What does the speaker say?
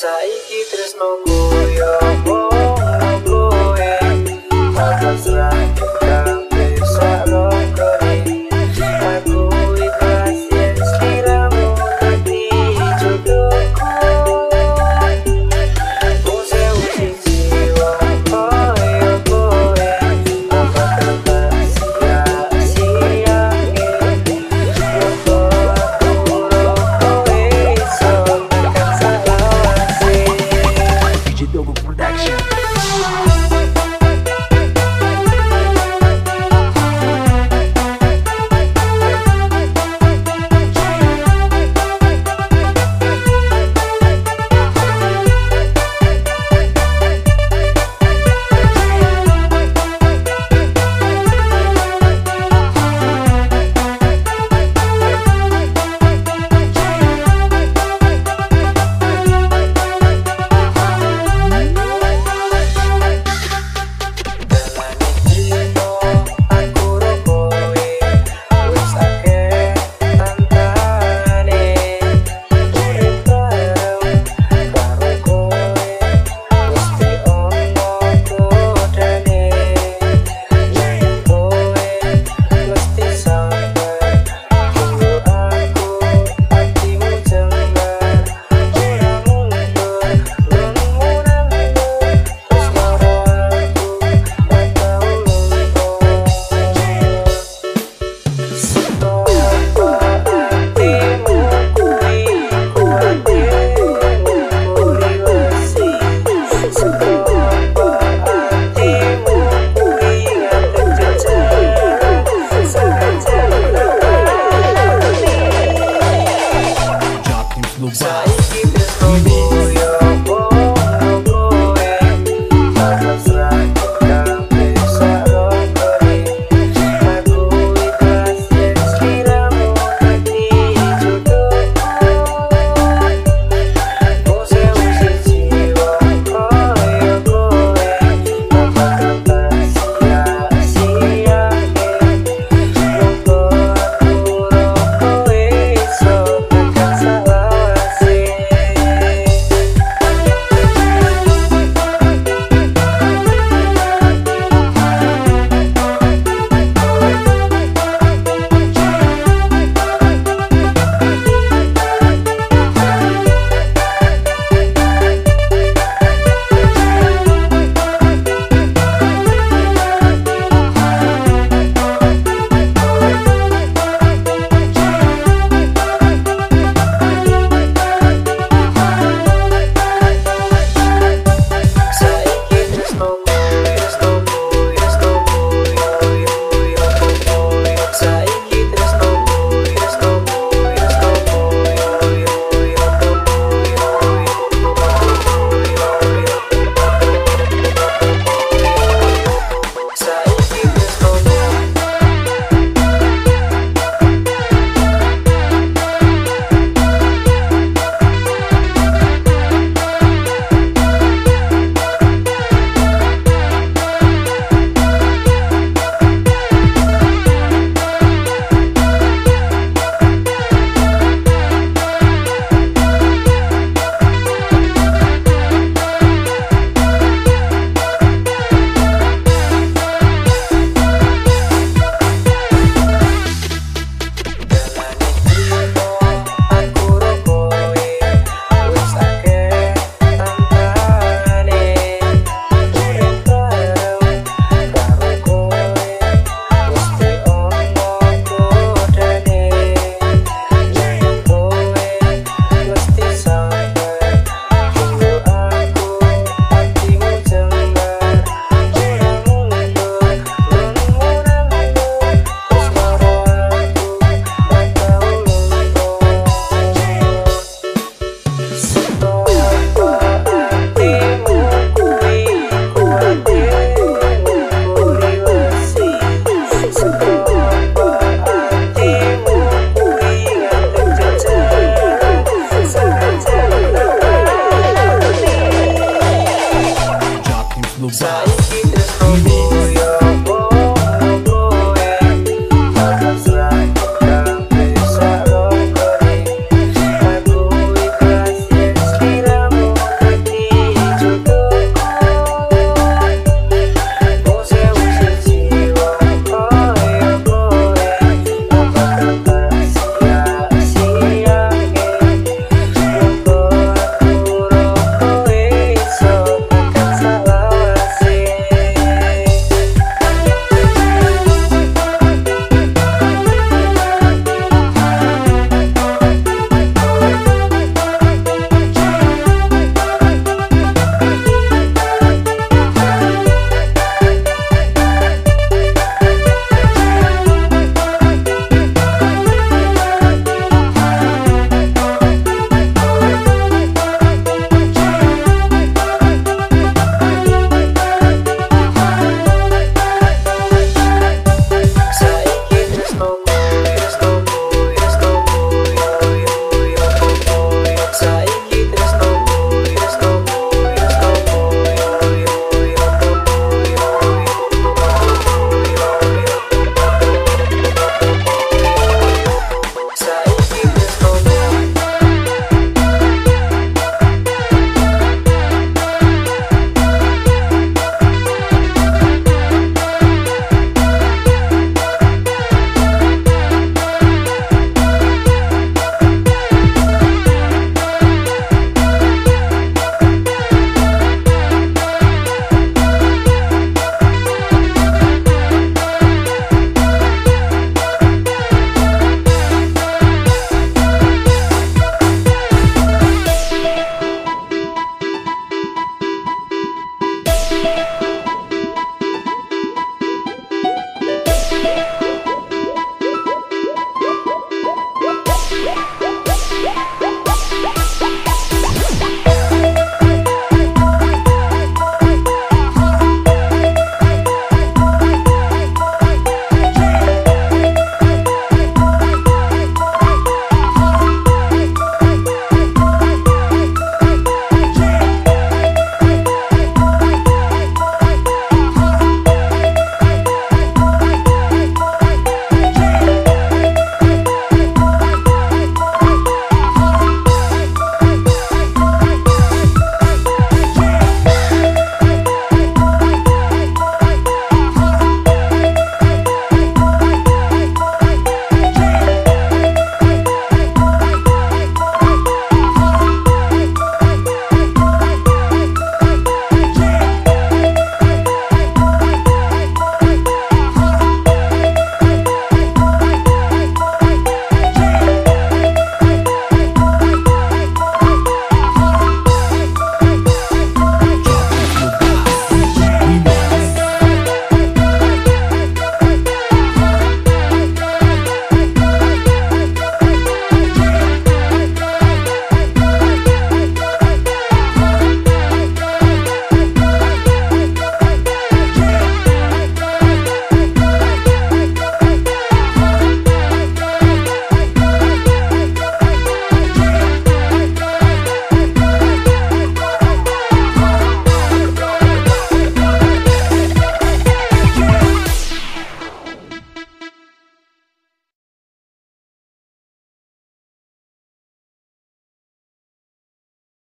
saiki tresno koyo koyo koyo koyo